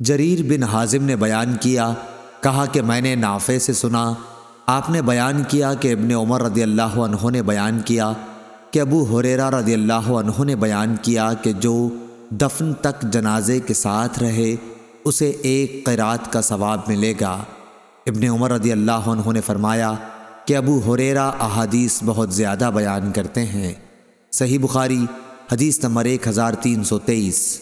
جریر بن حازم نے بیان کیا، کہا کہ میں نے نافع سے سنا۔ آپ نے بیان کیا کہ ابن عمر رضی اللہ عنہ نے بیان کیا کہ ابو حریرہ رضی اللہ عنہ نے بیان کیا کہ جو دفن تک جنازے کے ساتھ رہے، اسے ایک قرات کا ثواب ملے گا۔ ابن عمر رضی اللہ عنہ نے فرمایا کہ ابو حریرہ احادیث بہت زیادہ بیان کرتے ہیں۔ صحیح بخاری، حدیث نمبر ایک ہزار تین سو تیئیس۔